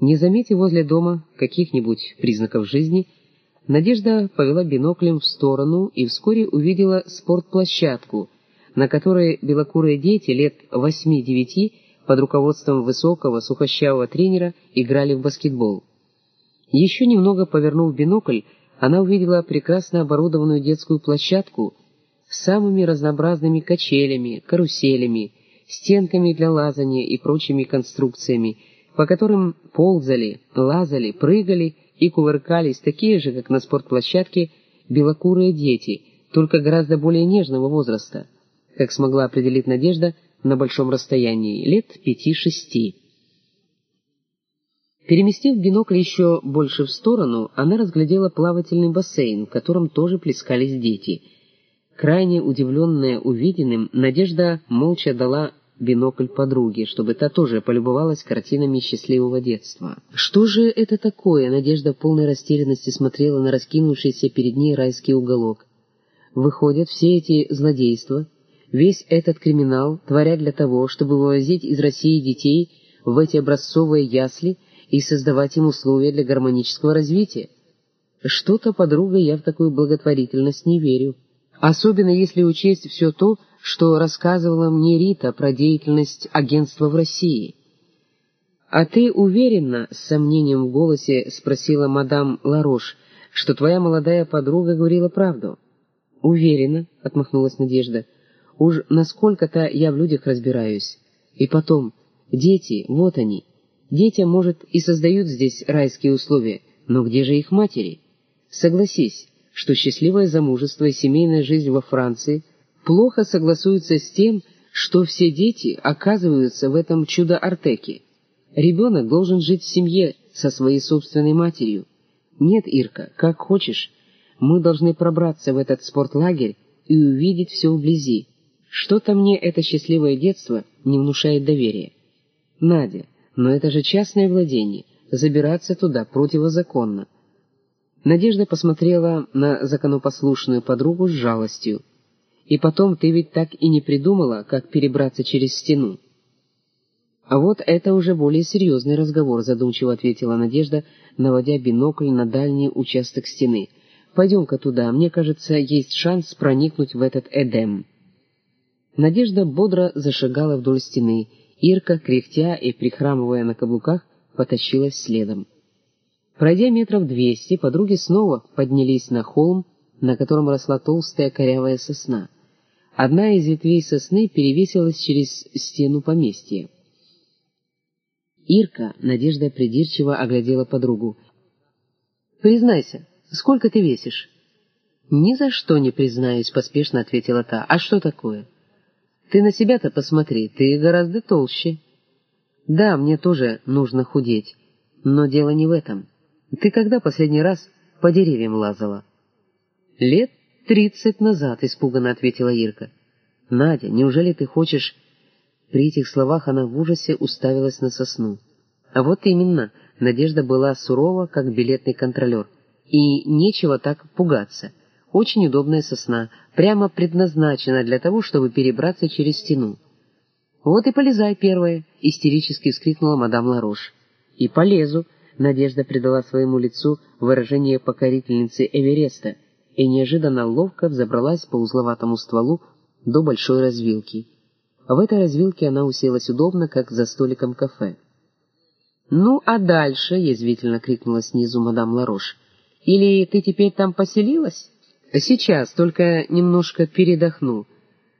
Не заметив возле дома каких-нибудь признаков жизни, Надежда повела биноклем в сторону и вскоре увидела спортплощадку, на которой белокурые дети лет восьми-девяти под руководством высокого сухощавого тренера играли в баскетбол. Еще немного повернув бинокль, она увидела прекрасно оборудованную детскую площадку с самыми разнообразными качелями, каруселями, стенками для лазания и прочими конструкциями, по которым ползали, лазали, прыгали и кувыркались такие же, как на спортплощадке, белокурые дети, только гораздо более нежного возраста, как смогла определить Надежда на большом расстоянии, лет пяти-шести. Переместив бинокль еще больше в сторону, она разглядела плавательный бассейн, в котором тоже плескались дети. Крайне удивленная увиденным, Надежда молча дала бинокль подруге, чтобы та тоже полюбовалась картинами счастливого детства. Что же это такое? Надежда в полной растерянности смотрела на раскинувшийся перед ней райский уголок. Выходят, все эти злодейства, весь этот криминал творят для того, чтобы вывозить из России детей в эти образцовые ясли и создавать им условия для гармонического развития. Что-то, подруга, я в такую благотворительность не верю. Особенно если учесть все то, что рассказывала мне Рита про деятельность агентства в России. «А ты уверена?» — с сомнением в голосе спросила мадам Ларош, что твоя молодая подруга говорила правду. «Уверена», — отмахнулась Надежда. «Уж насколько-то я в людях разбираюсь. И потом, дети, вот они. Детям, может, и создают здесь райские условия, но где же их матери? Согласись, что счастливое замужество и семейная жизнь во Франции — плохо согласуется с тем, что все дети оказываются в этом чудо-артеке. Ребенок должен жить в семье со своей собственной матерью. Нет, Ирка, как хочешь, мы должны пробраться в этот спортлагерь и увидеть все вблизи. Что-то мне это счастливое детство не внушает доверия. Надя, но это же частное владение, забираться туда противозаконно. Надежда посмотрела на законопослушную подругу с жалостью. И потом ты ведь так и не придумала, как перебраться через стену. А вот это уже более серьезный разговор, задумчиво ответила Надежда, наводя бинокль на дальний участок стены. Пойдем-ка туда, мне кажется, есть шанс проникнуть в этот Эдем. Надежда бодро зашагала вдоль стены. Ирка, кряхтя и прихрамывая на каблуках, потащилась следом. Пройдя метров двести, подруги снова поднялись на холм, на котором росла толстая корявая сосна. Одна из ветвей сосны перевесилась через стену поместья. Ирка, Надежда придирчиво оглядела подругу. «Признайся, сколько ты весишь?» «Ни за что не признаюсь», — поспешно ответила та. «А что такое?» «Ты на себя-то посмотри, ты гораздо толще». «Да, мне тоже нужно худеть, но дело не в этом. Ты когда последний раз по деревьям лазала?» «Лет «Тридцать назад», — испуганно ответила Ирка. «Надя, неужели ты хочешь...» При этих словах она в ужасе уставилась на сосну. А вот именно, Надежда была сурова, как билетный контролер. И нечего так пугаться. Очень удобная сосна, прямо предназначена для того, чтобы перебраться через стену. «Вот и полезай первая!» — истерически вскрикнула мадам Ларош. «И полезу!» — Надежда придала своему лицу выражение покорительницы Эвереста — и неожиданно ловко взобралась по узловатому стволу до большой развилки. В этой развилке она уселась удобно, как за столиком кафе. «Ну, а дальше?» — язвительно крикнула снизу мадам Ларош. «Или ты теперь там поселилась?» «Сейчас, только немножко передохну».